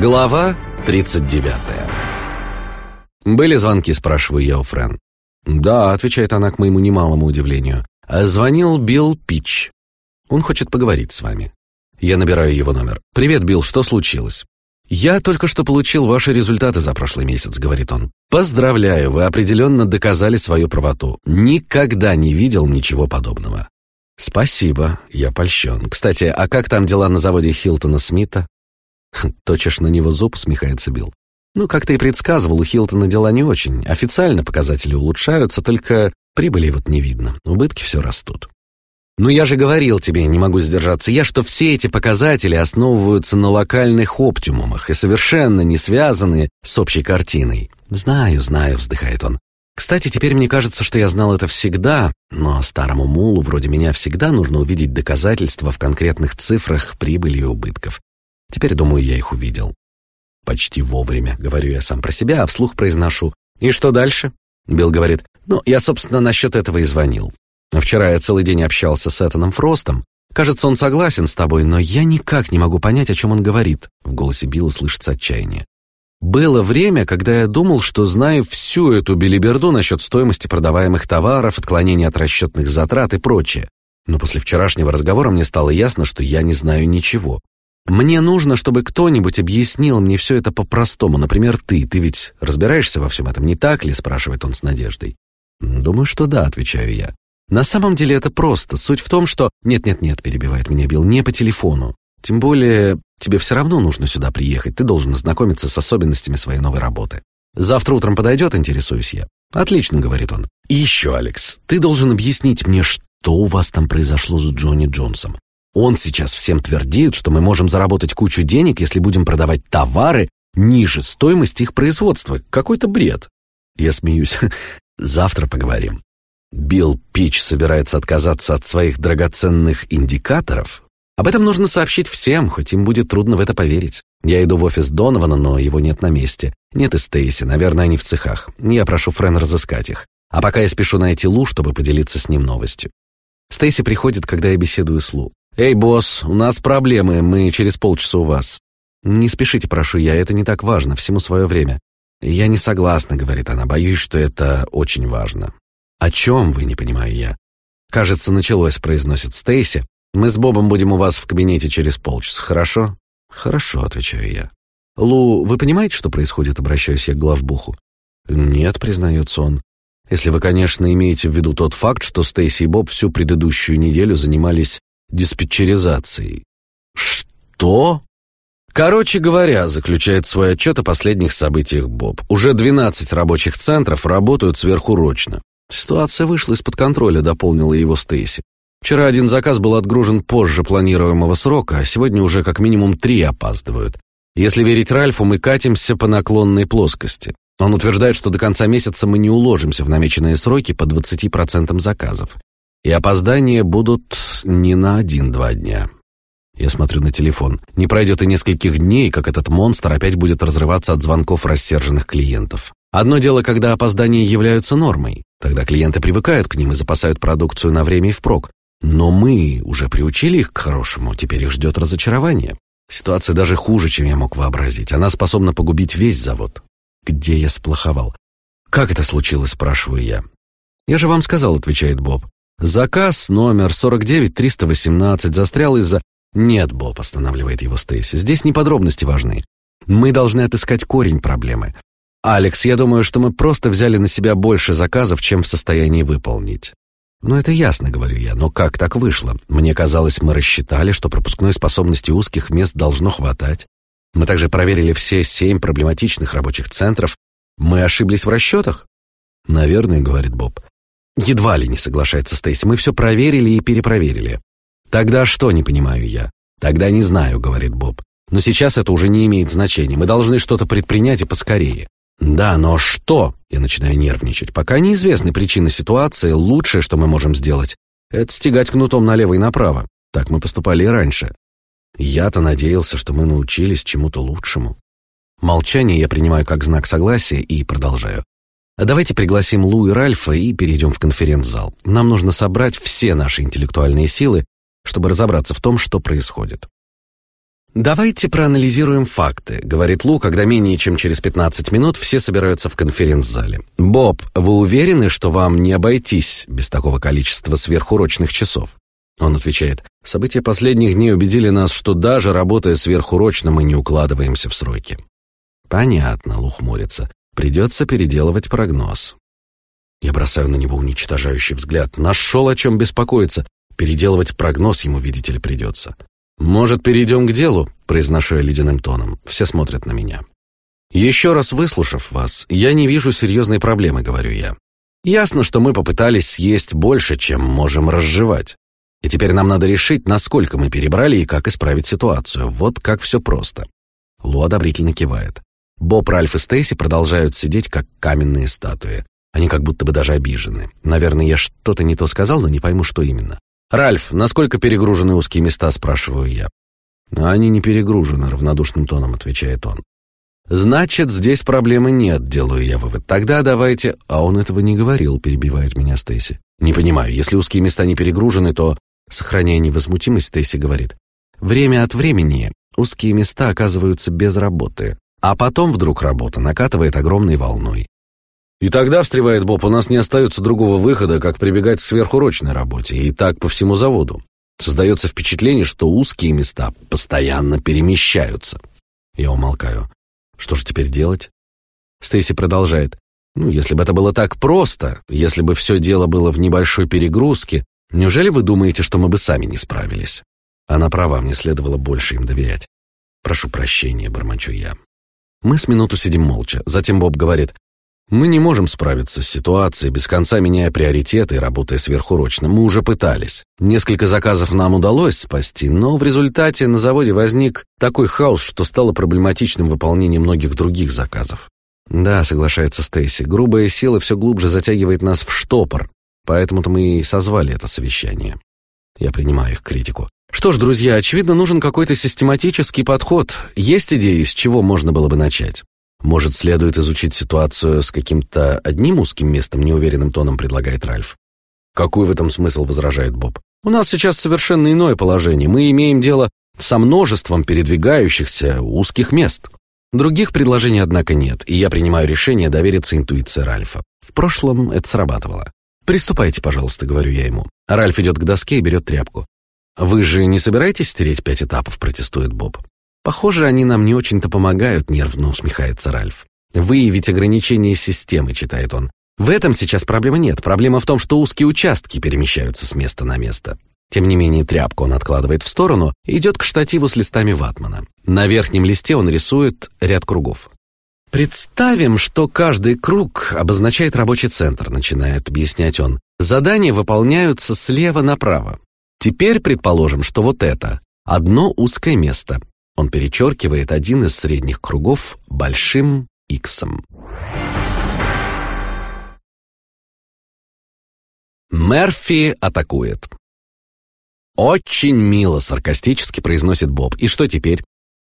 Глава 39 «Были звонки?» – спрашиваю я у Френ. «Да», – отвечает она к моему немалому удивлению. «Звонил Билл Пич. Он хочет поговорить с вами». Я набираю его номер. «Привет, Билл, что случилось?» «Я только что получил ваши результаты за прошлый месяц», — говорит он. «Поздравляю, вы определенно доказали свою правоту. Никогда не видел ничего подобного». «Спасибо, я польщен. Кстати, а как там дела на заводе Хилтона Смита?» «Точишь на него зуб», — смехается Билл. «Ну, как ты и предсказывал, у Хилтона дела не очень. Официально показатели улучшаются, только прибыли вот не видно. Убытки все растут». «Ну я же говорил тебе, не могу сдержаться я, что все эти показатели основываются на локальных оптимумах и совершенно не связаны с общей картиной». «Знаю, знаю», — вздыхает он. «Кстати, теперь мне кажется, что я знал это всегда, но старому мулу вроде меня всегда нужно увидеть доказательства в конкретных цифрах прибыли и убытков. Теперь, думаю, я их увидел». «Почти вовремя», — говорю я сам про себя, а вслух произношу. «И что дальше?» Билл говорит, «Ну, я, собственно, насчет этого и звонил. Вчера я целый день общался с Этаном Фростом. Кажется, он согласен с тобой, но я никак не могу понять, о чем он говорит. В голосе Билла слышится отчаяние. Было время, когда я думал, что знаю всю эту белиберду насчет стоимости продаваемых товаров, отклонения от расчетных затрат и прочее. Но после вчерашнего разговора мне стало ясно, что я не знаю ничего. Мне нужно, чтобы кто-нибудь объяснил мне все это по-простому. Например, ты. Ты ведь разбираешься во всем этом, не так ли? спрашивает он с надеждой. Думаю, что да, отвечаю я. На самом деле это просто. Суть в том, что... Нет-нет-нет, перебивает меня Билл, не по телефону. Тем более, тебе все равно нужно сюда приехать. Ты должен ознакомиться с особенностями своей новой работы. Завтра утром подойдет, интересуюсь я. Отлично, говорит он. И еще, Алекс, ты должен объяснить мне, что у вас там произошло с Джонни Джонсом. Он сейчас всем твердит, что мы можем заработать кучу денег, если будем продавать товары ниже стоимости их производства. Какой-то бред. Я смеюсь. Завтра поговорим. Билл Пич собирается отказаться от своих драгоценных индикаторов? Об этом нужно сообщить всем, хоть им будет трудно в это поверить. Я иду в офис Донована, но его нет на месте. Нет и Стейси, наверное, они в цехах. Я прошу Френ разыскать их. А пока я спешу найти Лу, чтобы поделиться с ним новостью. Стейси приходит, когда я беседую с Лу. «Эй, босс, у нас проблемы, мы через полчаса у вас». «Не спешите, прошу я, это не так важно, всему свое время». «Я не согласна», — говорит она, — «боюсь, что это очень важно». «О чем вы, не понимаю я?» «Кажется, началось», — произносит Стейси. «Мы с Бобом будем у вас в кабинете через полчаса, хорошо?» «Хорошо», — отвечаю я. «Лу, вы понимаете, что происходит?» — обращаюсь я к главбуху. «Нет», — признается он. «Если вы, конечно, имеете в виду тот факт, что Стейси и Боб всю предыдущую неделю занимались диспетчеризацией». «Что?» Короче говоря, заключает свой отчет о последних событиях Боб. Уже 12 рабочих центров работают сверхурочно. Ситуация вышла из-под контроля, дополнила его Стейси. Вчера один заказ был отгружен позже планируемого срока, а сегодня уже как минимум три опаздывают. Если верить Ральфу, мы катимся по наклонной плоскости. Он утверждает, что до конца месяца мы не уложимся в намеченные сроки по 20% заказов. И опоздания будут не на один-два дня. Я смотрю на телефон. Не пройдет и нескольких дней, как этот монстр опять будет разрываться от звонков рассерженных клиентов. Одно дело, когда опоздания являются нормой. Тогда клиенты привыкают к ним и запасают продукцию на время и впрок. Но мы уже приучили их к хорошему, теперь их ждет разочарование. Ситуация даже хуже, чем я мог вообразить. Она способна погубить весь завод. Где я сплоховал? Как это случилось, спрашиваю я. Я же вам сказал, отвечает Боб. Заказ номер 49318 застрял из-за... Нет, Боб, останавливает его Стейси. Здесь не подробности важны. Мы должны отыскать корень проблемы. «Алекс, я думаю, что мы просто взяли на себя больше заказов, чем в состоянии выполнить». «Ну, это ясно, — говорю я, — но как так вышло? Мне казалось, мы рассчитали, что пропускной способности узких мест должно хватать. Мы также проверили все семь проблематичных рабочих центров. Мы ошиблись в расчетах?» «Наверное, — говорит Боб. Едва ли не соглашается Стейси. Мы все проверили и перепроверили. Тогда что, не понимаю я? Тогда не знаю, говорит Боб. Но сейчас это уже не имеет значения. Мы должны что-то предпринять и поскорее. Да, но что? Я начинаю нервничать. Пока неизвестны причины ситуации, лучшее, что мы можем сделать, это стегать кнутом налево и направо. Так мы поступали и раньше. Я-то надеялся, что мы научились чему-то лучшему. Молчание я принимаю как знак согласия и продолжаю. Давайте пригласим Лу и Ральфа и перейдем в конференц-зал. Нам нужно собрать все наши интеллектуальные силы, чтобы разобраться в том, что происходит. «Давайте проанализируем факты», — говорит Лу, когда менее чем через 15 минут все собираются в конференц-зале. «Боб, вы уверены, что вам не обойтись без такого количества сверхурочных часов?» Он отвечает, «События последних дней убедили нас, что даже работая сверхурочно, мы не укладываемся в сроки». «Понятно», — Лу хмурится. «Придется переделывать прогноз». Я бросаю на него уничтожающий взгляд. Нашел о чем беспокоиться. Переделывать прогноз ему, видите ли, придется. «Может, перейдем к делу?» — произношу я ледяным тоном. Все смотрят на меня. «Еще раз выслушав вас, я не вижу серьезной проблемы», — говорю я. «Ясно, что мы попытались съесть больше, чем можем разжевать. И теперь нам надо решить, насколько мы перебрали и как исправить ситуацию. Вот как все просто». Лу одобрительно кивает. Боб, Ральф и Стейси продолжают сидеть, как каменные статуи. Они как будто бы даже обижены. Наверное, я что-то не то сказал, но не пойму, что именно. «Ральф, насколько перегружены узкие места?» – спрашиваю я. «Они не перегружены», – равнодушным тоном отвечает он. «Значит, здесь проблемы нет», – делаю я вывод. «Тогда давайте...» «А он этого не говорил», – перебивает меня Стейси. «Не понимаю, если узкие места не перегружены, то...» Сохраняя невозмутимость, Стейси говорит. «Время от времени узкие места оказываются без работы, а потом вдруг работа накатывает огромной волной. И тогда, встревает Боб, у нас не остается другого выхода, как прибегать к сверхурочной работе, и так по всему заводу. Создается впечатление, что узкие места постоянно перемещаются. Я умолкаю. Что же теперь делать? Стейси продолжает. Ну, если бы это было так просто, если бы все дело было в небольшой перегрузке, неужели вы думаете, что мы бы сами не справились? Она права, мне следовало больше им доверять. Прошу прощения, бормочу я. Мы с минуту сидим молча. Затем Боб говорит, мы не можем справиться с ситуацией, без конца меняя приоритеты и работая сверхурочно. Мы уже пытались. Несколько заказов нам удалось спасти, но в результате на заводе возник такой хаос, что стало проблематичным выполнение многих других заказов. Да, соглашается Стейси, грубая сила все глубже затягивает нас в штопор, поэтому-то мы и созвали это совещание. Я принимаю их критику. Что ж, друзья, очевидно, нужен какой-то систематический подход. Есть идеи, с чего можно было бы начать? Может, следует изучить ситуацию с каким-то одним узким местом, неуверенным тоном предлагает Ральф. Какой в этом смысл, возражает Боб. У нас сейчас совершенно иное положение. Мы имеем дело со множеством передвигающихся узких мест. Других предложений, однако, нет, и я принимаю решение довериться интуиции Ральфа. В прошлом это срабатывало. «Приступайте, пожалуйста», — говорю я ему. Ральф идет к доске и берет тряпку. «Вы же не собираетесь стереть пять этапов?» — протестует Боб. «Похоже, они нам не очень-то помогают», — нервно усмехается Ральф. «Выявить ограничения системы», — читает он. «В этом сейчас проблемы нет. Проблема в том, что узкие участки перемещаются с места на место». Тем не менее, тряпку он откладывает в сторону и идет к штативу с листами ватмана. На верхнем листе он рисует ряд кругов. «Представим, что каждый круг обозначает рабочий центр», — начинает объяснять он. «Задания выполняются слева направо. Теперь предположим, что вот это — одно узкое место. Он перечеркивает один из средних кругов большим иксом. Мерфи атакует. «Очень мило», — саркастически произносит Боб. «И что теперь?»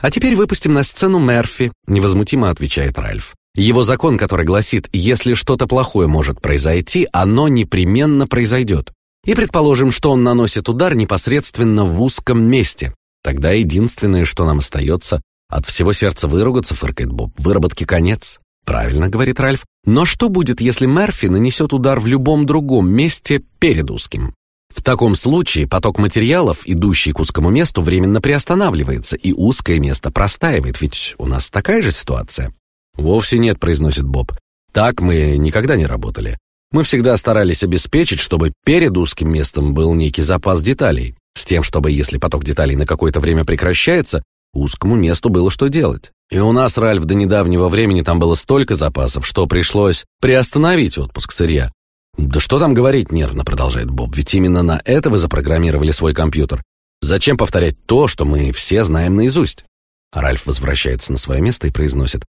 «А теперь выпустим на сцену Мерфи», — невозмутимо отвечает Ральф. «Его закон, который гласит, если что-то плохое может произойти, оно непременно произойдет. И предположим, что он наносит удар непосредственно в узком месте. Тогда единственное, что нам остается, от всего сердца выругаться, фыркает Боб. Выработки конец. Правильно, говорит Ральф. Но что будет, если Мерфи нанесет удар в любом другом месте перед узким? В таком случае поток материалов, идущий к узкому месту, временно приостанавливается, и узкое место простаивает, ведь у нас такая же ситуация. Вовсе нет, произносит Боб. Так мы никогда не работали. Мы всегда старались обеспечить, чтобы перед узким местом был некий запас деталей. С тем, чтобы, если поток деталей на какое-то время прекращается, узкому месту было что делать. И у нас, Ральф, до недавнего времени там было столько запасов, что пришлось приостановить отпуск сырья. «Да что там говорить?» — нервно продолжает Боб. «Ведь именно на это вы запрограммировали свой компьютер. Зачем повторять то, что мы все знаем наизусть?» Ральф возвращается на свое место и произносит.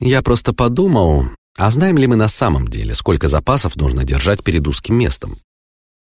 «Я просто подумал, а знаем ли мы на самом деле, сколько запасов нужно держать перед узким местом?»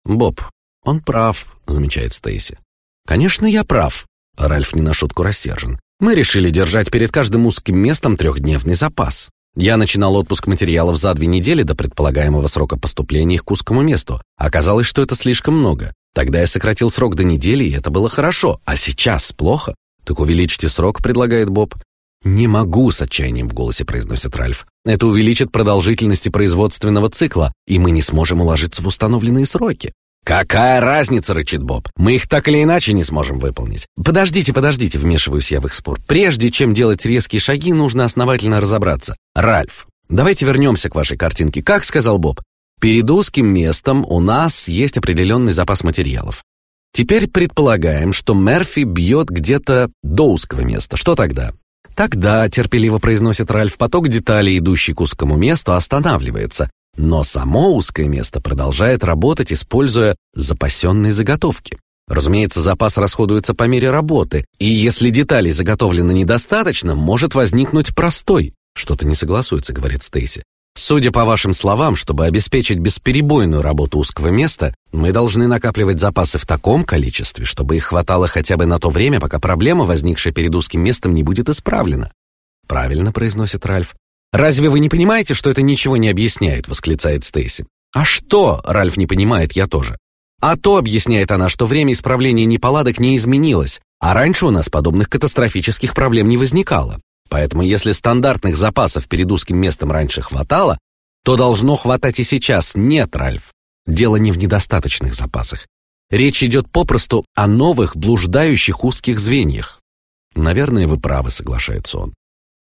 «Боб, «Он прав», — замечает Стейси. «Конечно, я прав», — Ральф не на шутку рассержен. «Мы решили держать перед каждым узким местом трехдневный запас. Я начинал отпуск материалов за две недели до предполагаемого срока поступления их к узкому месту. Оказалось, что это слишком много. Тогда я сократил срок до недели, и это было хорошо. А сейчас плохо. Так увеличьте срок, предлагает Боб. «Не могу», — с отчаянием в голосе произносит Ральф. «Это увеличит продолжительность производственного цикла, и мы не сможем уложиться в установленные сроки». «Какая разница?» — рычит Боб. «Мы их так или иначе не сможем выполнить». «Подождите, подождите», — вмешиваюсь я в их спор. «Прежде чем делать резкие шаги, нужно основательно разобраться. Ральф, давайте вернемся к вашей картинке. Как сказал Боб, перед узким местом у нас есть определенный запас материалов. Теперь предполагаем, что Мерфи бьет где-то до узкого места. Что тогда?» Тогда, терпеливо произносит Ральф, поток деталей, идущий к узкому месту, останавливается, но само узкое место продолжает работать, используя запасенные заготовки. Разумеется, запас расходуется по мере работы, и если деталей заготовлено недостаточно, может возникнуть простой. Что-то не согласуется, говорит Стейси. Судя по вашим словам, чтобы обеспечить бесперебойную работу узкого места, мы должны накапливать запасы в таком количестве, чтобы их хватало хотя бы на то время, пока проблема, возникшая перед узким местом, не будет исправлена. Правильно произносит Ральф. Разве вы не понимаете, что это ничего не объясняет, восклицает Стейси. А что, Ральф не понимает, я тоже. А то, объясняет она, что время исправления неполадок не изменилось, а раньше у нас подобных катастрофических проблем не возникало. Поэтому если стандартных запасов перед узким местом раньше хватало, то должно хватать и сейчас. Нет, Ральф. Дело не в недостаточных запасах. Речь идет попросту о новых блуждающих узких звеньях. Наверное, вы правы, соглашается он.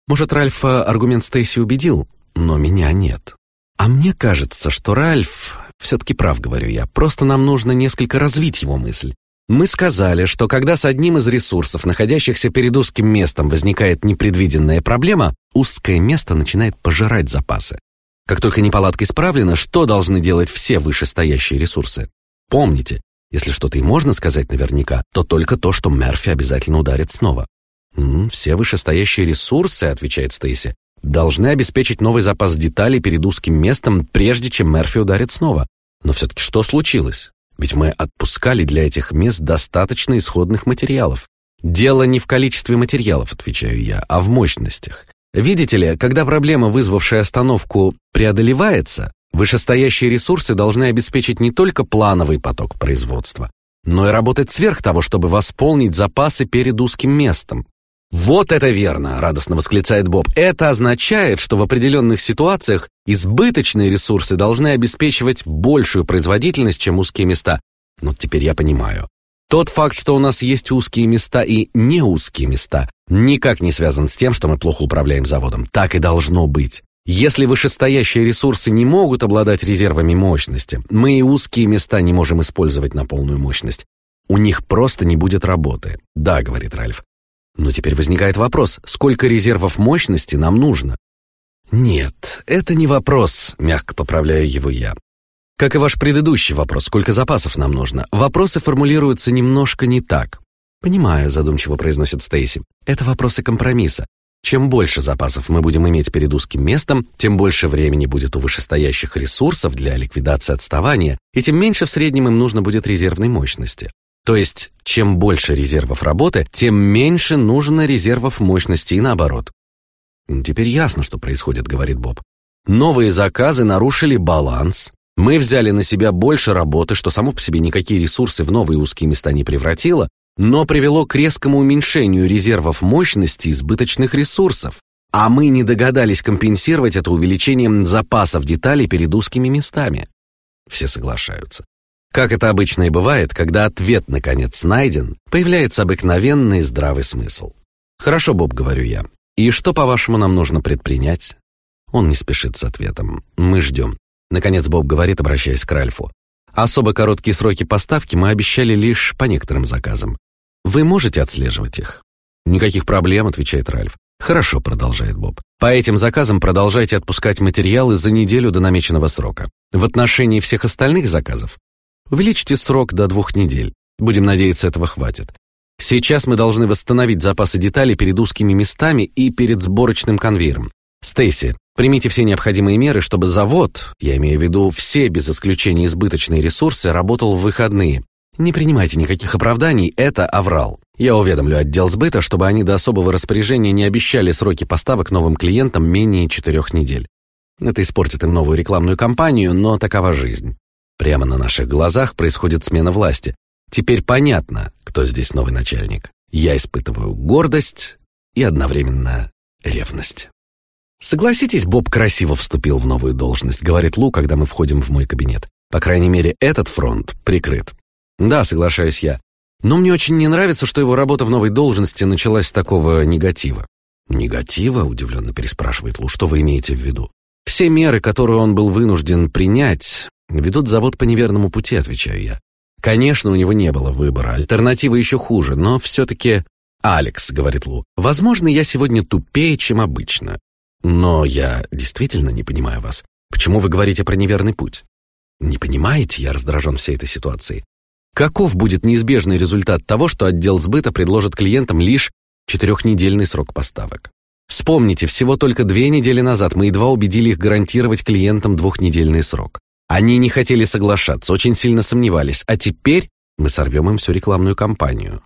Может, Ральфа аргумент Стейси убедил, но меня нет. А мне кажется, что Ральф все-таки прав, говорю я. Просто нам нужно несколько развить его мысль. Мы сказали, что когда с одним из ресурсов, находящихся перед узким местом, возникает непредвиденная проблема, узкое место начинает пожирать запасы. Как только неполадка исправлена, что должны делать все вышестоящие ресурсы? Помните, если что-то и можно сказать наверняка, то только то, что Мерфи обязательно ударит снова. «М -м, «Все вышестоящие ресурсы», — отвечает Стейси, «должны обеспечить новый запас деталей перед узким местом, прежде чем Мерфи ударит снова. Но все-таки что случилось? Ведь мы отпускали для этих мест достаточно исходных материалов. Дело не в количестве материалов, отвечаю я, а в мощностях. Видите ли, когда проблема, вызвавшая остановку, преодолевается, вышестоящие ресурсы должны обеспечить не только плановый поток производства, но и работать сверх того, чтобы восполнить запасы перед узким местом. «Вот это верно!» – радостно восклицает Боб. «Это означает, что в определенных ситуациях избыточные ресурсы должны обеспечивать большую производительность, чем узкие места. Но теперь я понимаю. Тот факт, что у нас есть узкие места и не узкие места, никак не связан с тем, что мы плохо управляем заводом. Так и должно быть. Если вышестоящие ресурсы не могут обладать резервами мощности, мы и узкие места не можем использовать на полную мощность. У них просто не будет работы. Да, говорит Ральф, но теперь возникает вопрос, сколько резервов мощности нам нужно? Нет, это не вопрос, мягко поправляю его я. Как и ваш предыдущий вопрос, сколько запасов нам нужно, вопросы формулируются немножко не так. Понимаю, задумчиво произносит Стейси. Это вопросы компромисса. Чем больше запасов мы будем иметь перед узким местом, тем больше времени будет у вышестоящих ресурсов для ликвидации отставания, и тем меньше в среднем им нужно будет резервной мощности. То есть, чем больше резервов работы, тем меньше нужно резервов мощности и наоборот. «Теперь ясно, что происходит», — говорит Боб. «Новые заказы нарушили баланс. Мы взяли на себя больше работы, что само по себе никакие ресурсы в новые узкие места не превратило, но привело к резкому уменьшению резервов мощности избыточных ресурсов. А мы не догадались компенсировать это увеличением запасов деталей перед узкими местами». Все соглашаются. Как это обычно и бывает, когда ответ наконец найден, появляется обыкновенный здравый смысл. «Хорошо, Боб», — говорю я. «И что, по-вашему, нам нужно предпринять?» Он не спешит с ответом. «Мы ждем». Наконец Боб говорит, обращаясь к Ральфу. «Особо короткие сроки поставки мы обещали лишь по некоторым заказам. Вы можете отслеживать их?» «Никаких проблем», — отвечает Ральф. «Хорошо», — продолжает Боб. «По этим заказам продолжайте отпускать материалы за неделю до намеченного срока. В отношении всех остальных заказов Увеличьте срок до двух недель. Будем надеяться, этого хватит. Сейчас мы должны восстановить запасы деталей перед узкими местами и перед сборочным конвейером. Стейси, примите все необходимые меры, чтобы завод, я имею в виду все без исключения избыточные ресурсы, работал в выходные. Не принимайте никаких оправданий, это аврал. Я уведомлю отдел сбыта, чтобы они до особого распоряжения не обещали сроки поставок новым клиентам менее четырех недель. Это испортит им новую рекламную кампанию, но такова жизнь. Прямо на наших глазах происходит смена власти. Теперь понятно, кто здесь новый начальник. Я испытываю гордость и одновременно ревность. «Согласитесь, Боб красиво вступил в новую должность», — говорит Лу, когда мы входим в мой кабинет. «По крайней мере, этот фронт прикрыт». «Да, соглашаюсь я. Но мне очень не нравится, что его работа в новой должности началась с такого негатива». «Негатива?» — удивленно переспрашивает Лу. «Что вы имеете в виду?» «Все меры, которые он был вынужден принять, ведут завод по неверному пути», — отвечаю я. «Конечно, у него не было выбора. Альтернатива еще хуже, но все-таки...» «Алекс», — говорит Лу, — «возможно, я сегодня тупее, чем обычно. Но я действительно не понимаю вас. Почему вы говорите про неверный путь? Не понимаете, я раздражен всей этой ситуацией. Каков будет неизбежный результат того, что отдел сбыта предложит клиентам лишь четырехнедельный срок поставок? Вспомните, всего только две недели назад мы едва убедили их гарантировать клиентам двухнедельный срок. Они не хотели соглашаться, очень сильно сомневались, а теперь мы сорвем им всю рекламную кампанию.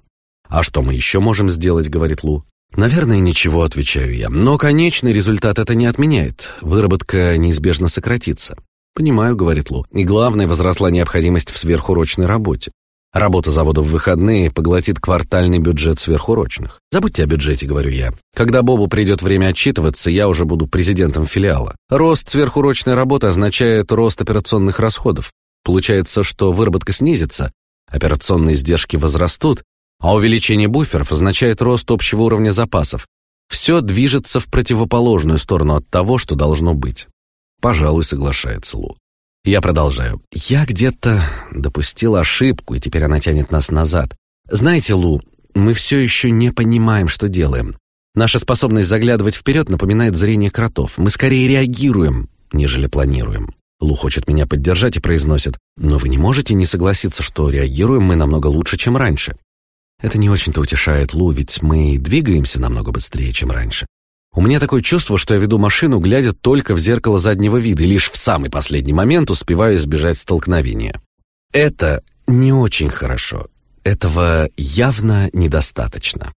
«А что мы еще можем сделать?» — говорит Лу. «Наверное, ничего», — отвечаю я. «Но конечный результат это не отменяет. Выработка неизбежно сократится». «Понимаю», — говорит Лу. «И главное, возросла необходимость в сверхурочной работе. Работа завода в выходные поглотит квартальный бюджет сверхурочных. Забудьте о бюджете, говорю я. Когда Бобу придет время отчитываться, я уже буду президентом филиала. Рост сверхурочной работы означает рост операционных расходов. Получается, что выработка снизится, операционные издержки возрастут, а увеличение буферов означает рост общего уровня запасов. Все движется в противоположную сторону от того, что должно быть. Пожалуй, соглашается Лу. Я продолжаю. Я где-то допустил ошибку, и теперь она тянет нас назад. Знаете, Лу, мы все еще не понимаем, что делаем. Наша способность заглядывать вперед напоминает зрение кротов. Мы скорее реагируем, нежели планируем. Лу хочет меня поддержать и произносит, но вы не можете не согласиться, что реагируем мы намного лучше, чем раньше. Это не очень-то утешает Лу, ведь мы двигаемся намного быстрее, чем раньше. У меня такое чувство, что я веду машину, глядя только в зеркало заднего вида, и лишь в самый последний момент успеваю избежать столкновения. Это не очень хорошо. Этого явно недостаточно.